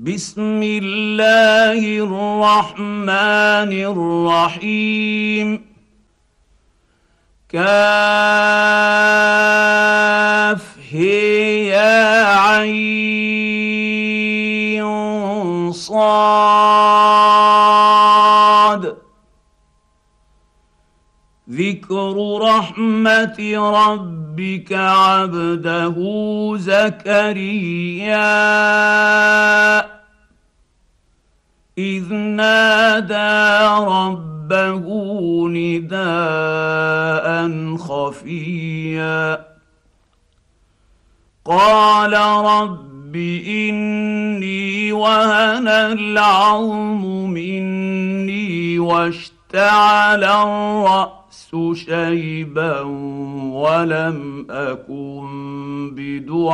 بسم الله الرحمن الرحيم. كاف هي عين صاد. ذكر رحمه ربك عبده زكريا. اذ نادى ربه نداء خفيا. قال رب اني وهن العظم مني واشتعل الرأس شيبا ولم أكن بدعائك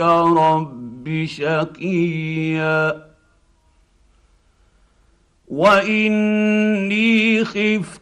رب شقيا. وإني خفت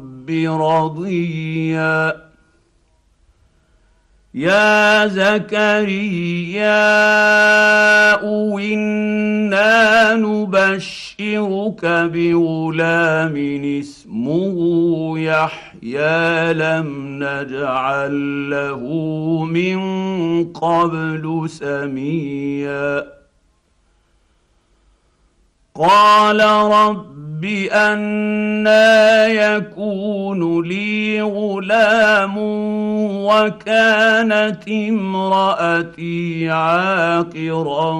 رضيا. يا زكريا إنا نبشرك بغلام اسمه يحيى لم نجعل له من قبل سميا. قال رب أنا يكون لي غلام وكانت امرأتي عاقرا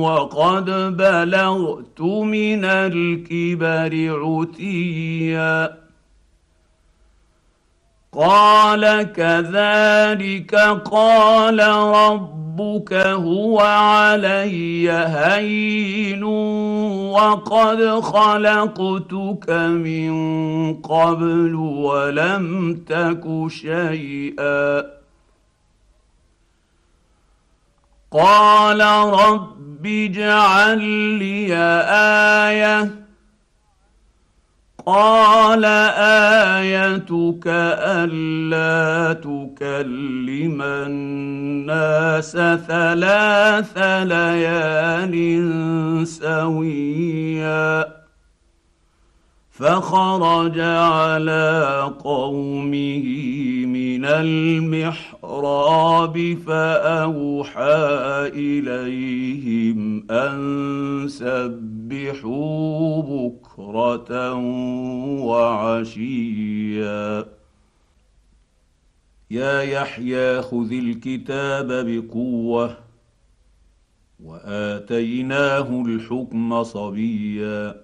وقد بلغت من الكبر عتيا. قال كذلك قال رب ربك هو علي هين وقد خلقتك من قبل ولم تك شيئا قال رب اجعل لي إيه قال آيتك ألا تكلم الناس ثلاث ليال سويا. فخرج على قومه من المحراب فأوحى إليهم أن سبحوا بكرة وعشيا. يا يحيى خذ الكتاب بقوة وآتيناه الحكم صبيا.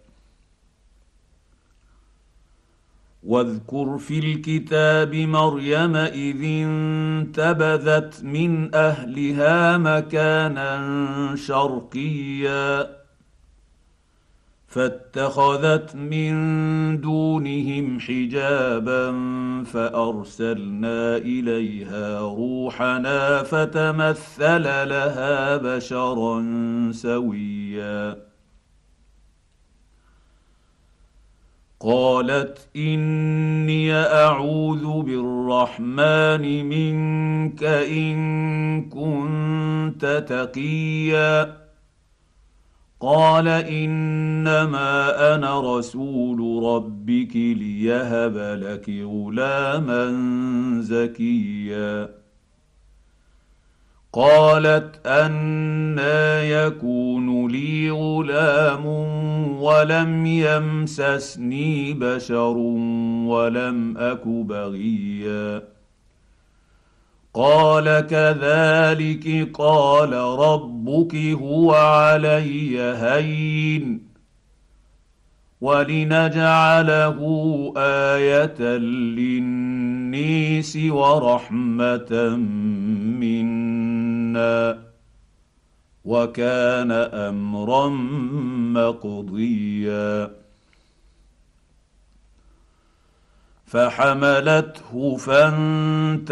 واذكر في الكتاب مريم إذ انتبذت من أهلها مكانا شرقيا. فاتخذت من دونهم حجابا فأرسلنا إليها روحنا فتمثل لها بشرا سويا. قالت إني أعوذ بالرحمن منك إن كنت تقيا. قال إنما أنا رسول ربك ليهب لك غلاما زكيا. قالت أنا يكون لي غلام ولم يمسسني بشر ولم أك بغيا. قال كذلك قال ربك هو علي هين ولنجعله آية للنيس ورحمة منا وكان أمرا مقضيا. فحملته فانتبذت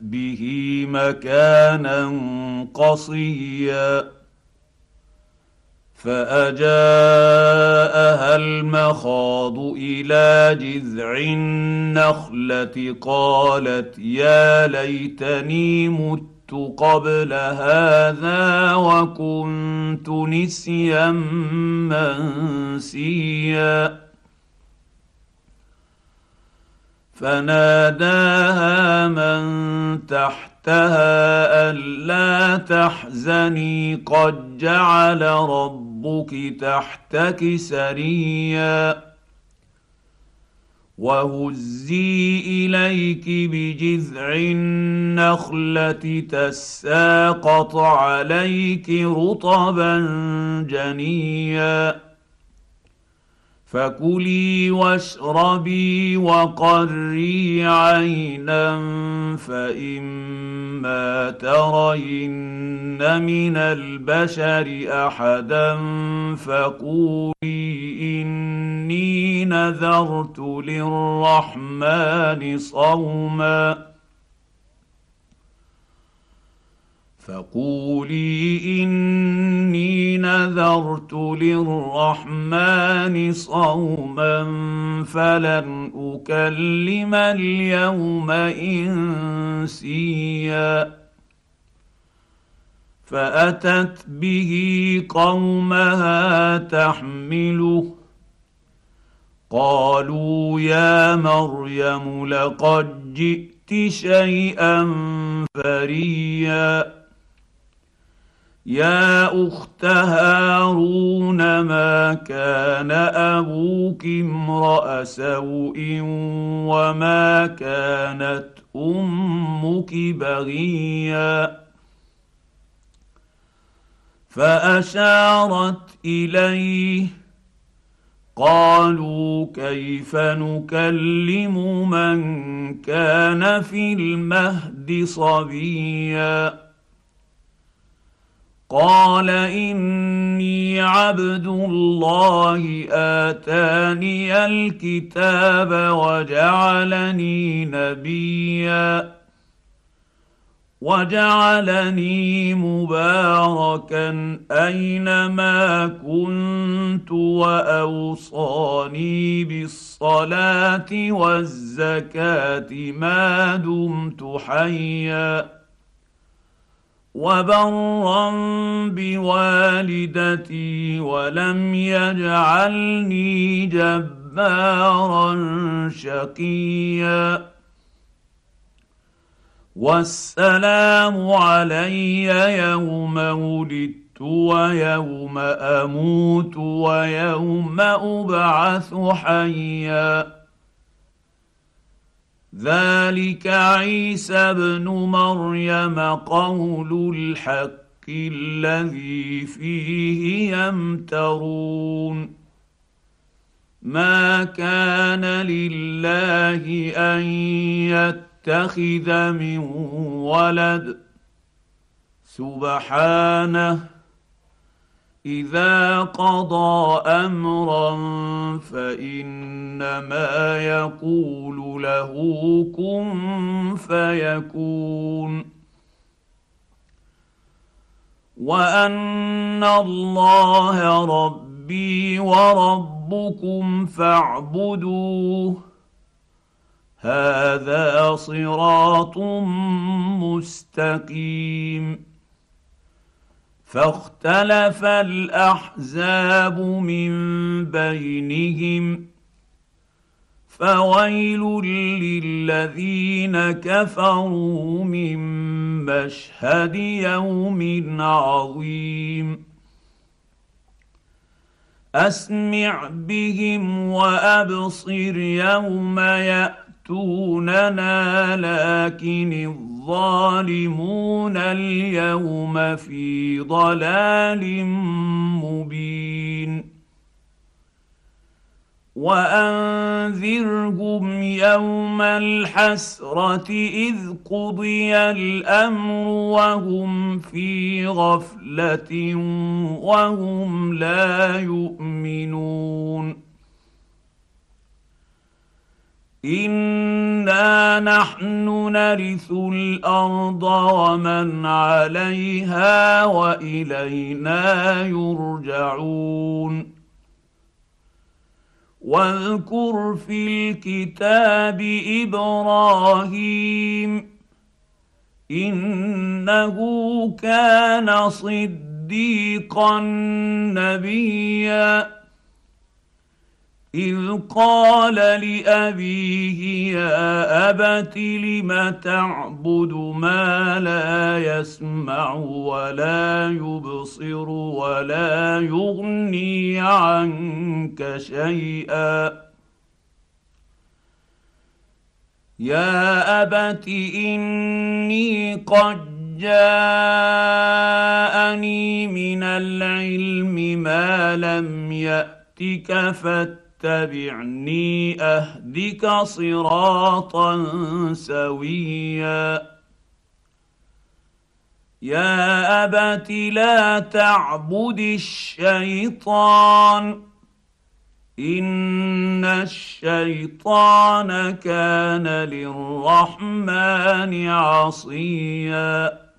به مكانا قصيا. فأجاءها المخاض إلى جذع النخلة قالت يا ليتني مت قبل هذا وكنت نسيا منسيا. فناداها من تحتها ألا تحزني قد جعل ربك تحتك سريا. وهزي اليك بجذع النخله تساقط عليك رطبا جنيا فكلي واشربي وقري عينا فاما ترين من البشر احدا فقولي نذرت للرحمن صوما فقولي إني نذرت للرحمن صوما فلن أكلم اليوم إنسيا فأتت به قومها تحمله قالوا يا مريم لقد جئت شيئا فريا. يا أخت هارون ما كان أبوك امرأ سوء وما كانت أمك بغيا؟ فأشارت إليه قالوا كيف نكلم من كان في المهد صبيا؟ قال إني عبد الله آتاني الكتاب وجعلني نبيا. وجعلني مباركا أينما كنت وأوصاني بالصلاة والزكاة ما دمت حيا وبرا بوالدتي ولم يجعلني جبارا شقيا والسلام علي يوم ولدت ويوم أموت ويوم أبعث حيا. ذلك عيسى ابن مريم قول الحق الذي فيه يمترون. ما كان لله أن يتخذ من ولد. سبحانه إذا قضى أمرا فإنما يقول له كن فيكون. وأن الله ربي وربكم فاعبدوه. هذا صراط مستقيم. فاختلف الأحزاب من بينهم فويل للذين كفروا من مشهد يوم عظيم. أسمع بهم وأبصر يوم ياتوننا لكن الظالمون اليوم في ضلال مبين. وانذرهم يوم الحسره اذ قضي الامر وهم في غفله وهم لا يؤمنون. انا نحن نرث الأرض ومن عليها والينا يرجعون. واذكر في الكتاب إبراهيم انه كان صديقا نبيا. إذ قال لأبيه يا أبت لم تعبد ما لا يسمع ولا يبصر ولا يغني عنك شيئا. يا أبت إني قد جاءني من العلم ما لم يأتك فاتبعني اتبعني أهدك صراطا سويا. يا أبت لا تعبد الشيطان إن الشيطان كان للرحمن عصيا.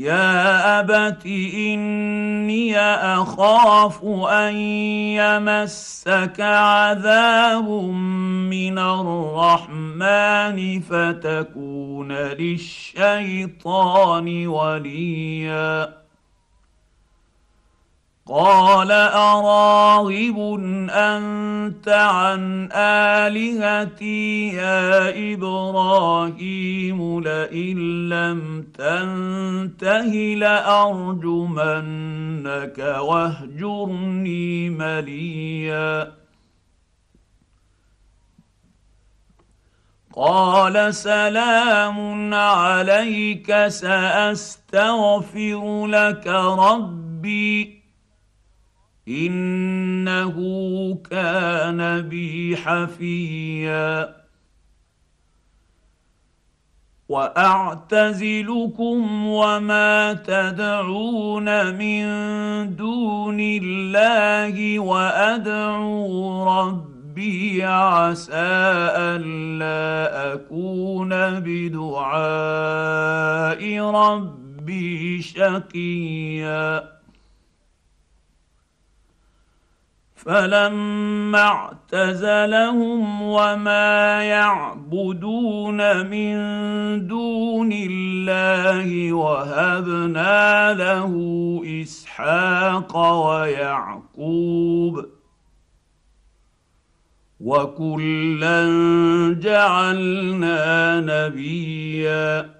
يا ابت اني اخاف ان يمسك عذاب من الرحمن فتكون للشيطان وليا قال أراغب أنت عن آلهتي يا إبراهيم لئن لم تنته لأرجمنك واهجرني مليا. قال سلام عليك سأستغفر لك ربي. إنه كان بي حفيا. وأعتزلكم وما تدعون من دون الله وأدعو ربي عسى ألا أكون بدعاء ربي شقيا. فلما اعتزلهم وما يعبدون من دون الله وهبنا له إسحاق ويعقوب وكلا جعلنا نبيا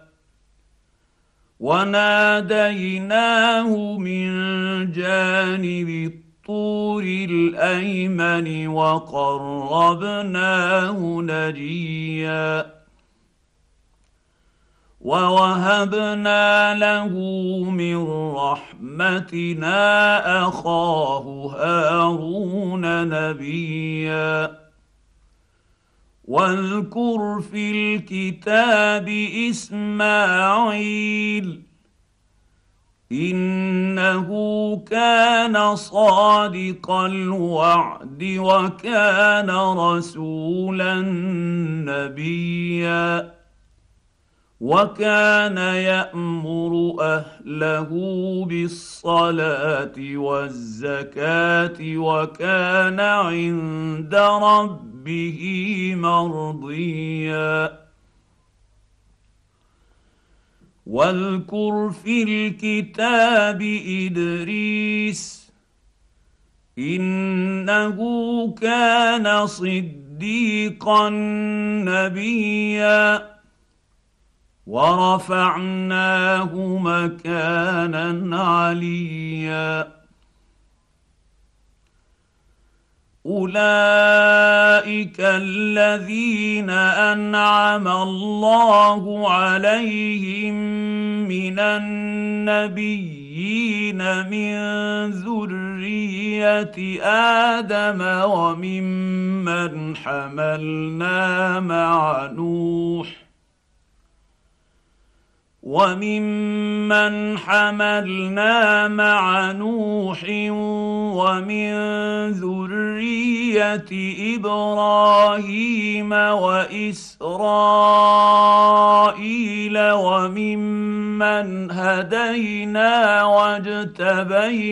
وناديناه من جانب الطور الأيمن وقربناه نجيا. ووهبنا له من رحمتنا أخاه هارون نبيا. واذكر في الكتاب إسماعيل إنه كان صادق الوعد وكان رسولا نبيا وكان يأمر أهله بالصلاة والزكاة وكان عند ربه مرضيا. واذكر في الكتاب إدريس إنه كان صديقا نبيا. ورفعناه مكانا عليا. اولئك الذين انعم الله عليهم من النبيين من ذريه آدم وممن حملنا مع نوح وممن حملنا مع نوح ومن ذرية إبراهيم وإسرائيل وممن هدينا واجتبينا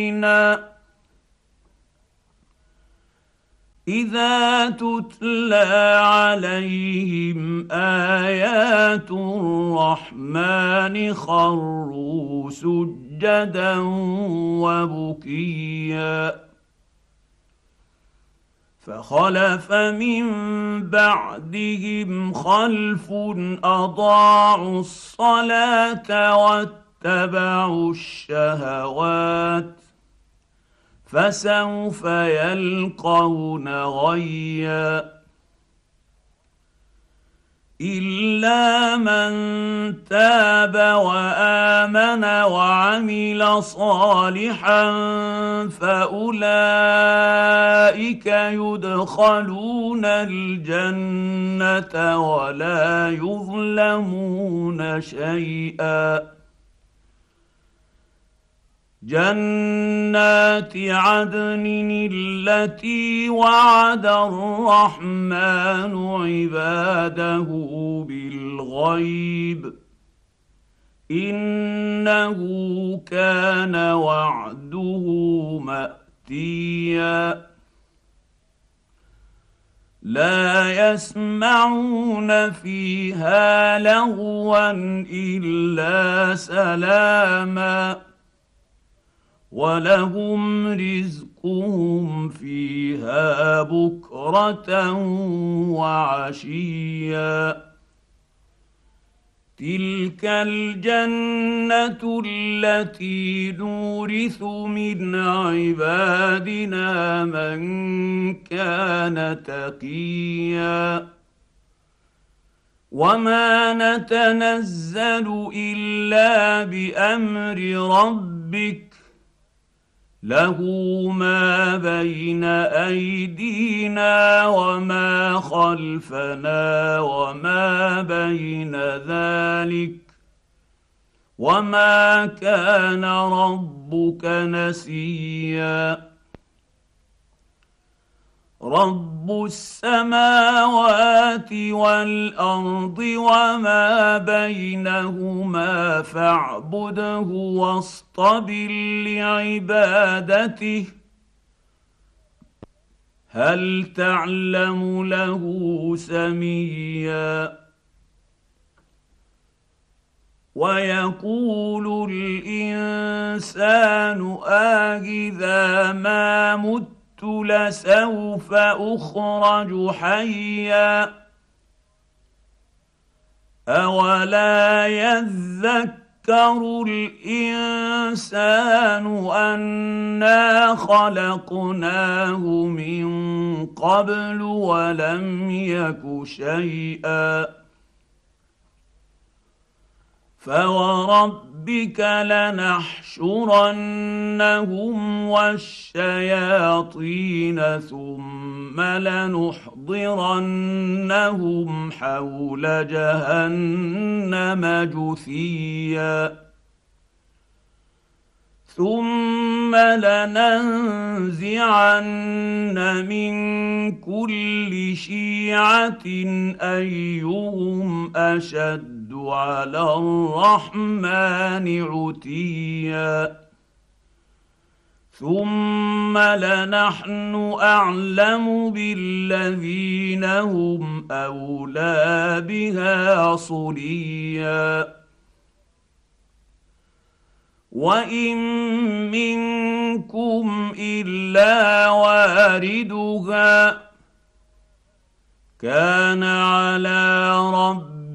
إذا تتلى عليهم آيات الرحمن خروا سجدا وبكيا. فخلف من بعدهم خلف أضاعوا الصلاة واتبعوا الشهوات. فسوف يلقون غيا إلا من تاب وآمن وعمل صالحا فأولئك يدخلون الجنة ولا يظلمون شيئا جنات عدن التي وعد الرحمن عباده بالغيب. إنه كان وعده مأتيا. لا يسمعون فيها لغوا إلا سلاما. ولهم رزقهم فيها بكره وعشيا تلك الجنه التي نورث من عبادنا من كان تقيا وما نتنزل الا بامر ربك له ما بين ايدينا وما خلفنا وما بين ذلك وما كان ربك نسيا رب السماوات والارض وما بينهما فاعبده واصطبر لعبادته هل تعلم له سميا ويقول الانسان آهذا ما مت لسوف أخرج حيا أولا يذكر الإنسان أنا خلقناه من قبل ولم يك شيئا فوربك لنحشرنهم والشياطين ثم لنحضرنهم حول جهنم جثيا ثم لننزعن من كل شيعه ايهم اشد على الرحمن عتيا. ثم لنحن أعلم بالذين هم أولى بها صليا. وإن منكم إلا واردها كان على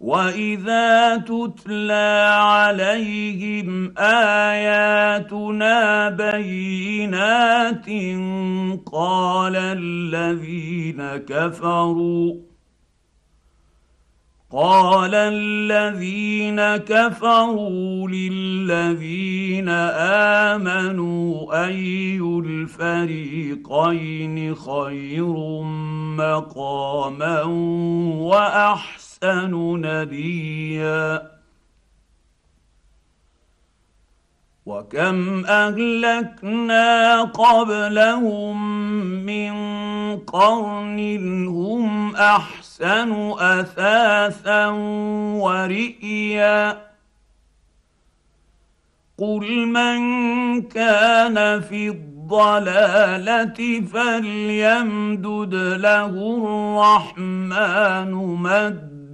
واذا تتلى عليهم اياتنا بينات قال الذين كفروا قال الذين كفروا للذين امنوا اي الفريقين خير مقاما واحسن احسن نديا وكم اهلكنا قبلهم من قرن هم احسن اثاثا ورئيا قل من كان في الضلاله فليمدد له الرحمن مدا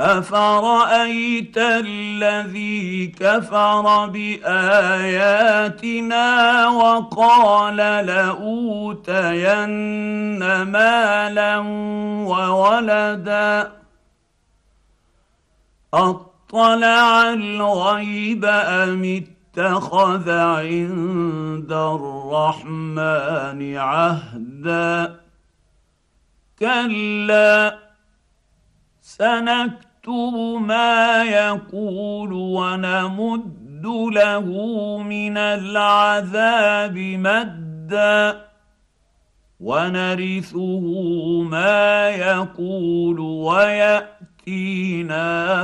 افرايت الذي كفر باياتنا وقال لاوتين مالا وولدا اطلع الغيب ام اتخذ عند الرحمن عهدا كلا سنكتب نكتب ما يقول ونمد له من العذاب مدا ونرثه ما يقول ويأتينا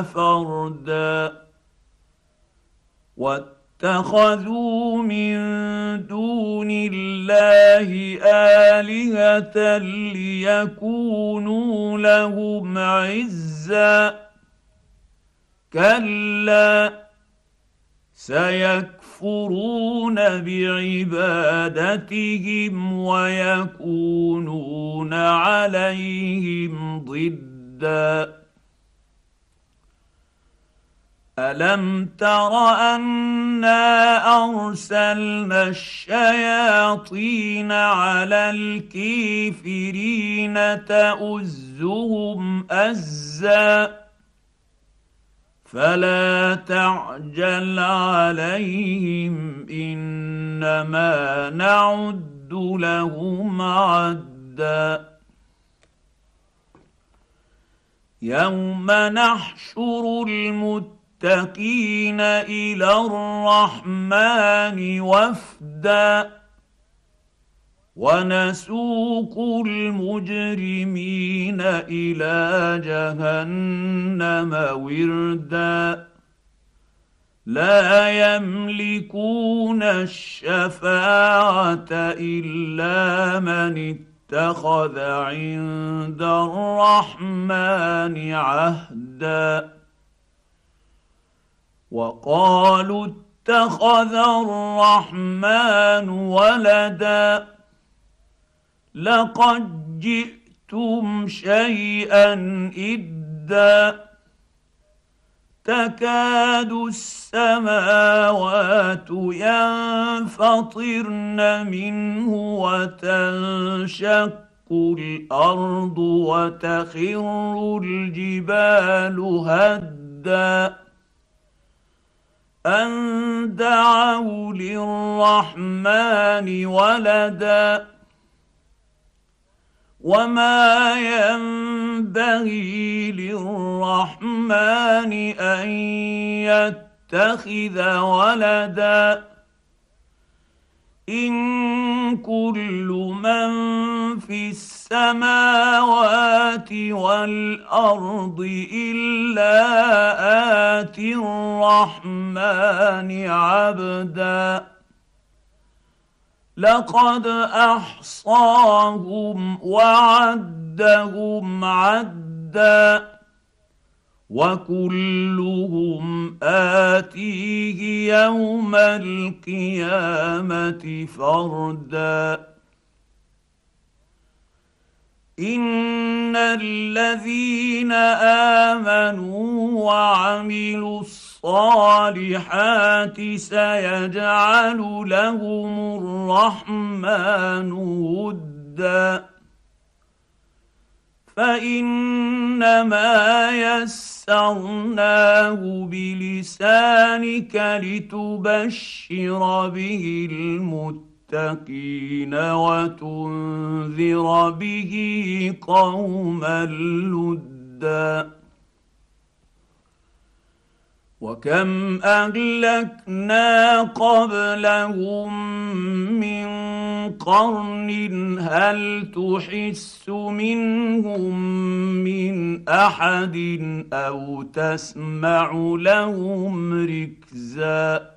فردا اتخذوا من دون الله آلهة ليكونوا لهم عزا كلا سيكفرون بعبادتهم ويكونون عليهم ضدا. ألم تر أنا أرسلنا الشياطين على الكافرين تؤزهم أزا؟ فلا تعجل عليهم إنما نعد لهم عدا. يوم نحشر المتقين إلى الرحمن وفدا. ونسوق المجرمين إلى جهنم وردا. لا يملكون الشفاعة إلا من اتخذ عند الرحمن عهدا. وقالوا اتخذ الرحمن ولدا. لقد جئتم شيئا إدا تكاد السماوات ينفطرن منه وتنشق الأرض وتخر الجبال هدا أن دعوا للرحمن ولدا وما ينبغي للرحمن ان يتخذ ولدا ان كل من في السماوات والارض الا اتي الرحمن عبدا لقد أحصاهم وعدهم عدا وكلهم آتيه يوم القيامة فردا. ان الذين امنوا وعملوا الصالحات سيجعل لهم الرحمن ودا فانما يسرناه بلسانك لتبشر به المتقين وتنذر به قوما لدا. وكم أهلكنا قبلهم من قرن هل تحس منهم من أحد أو تسمع لهم ركزا؟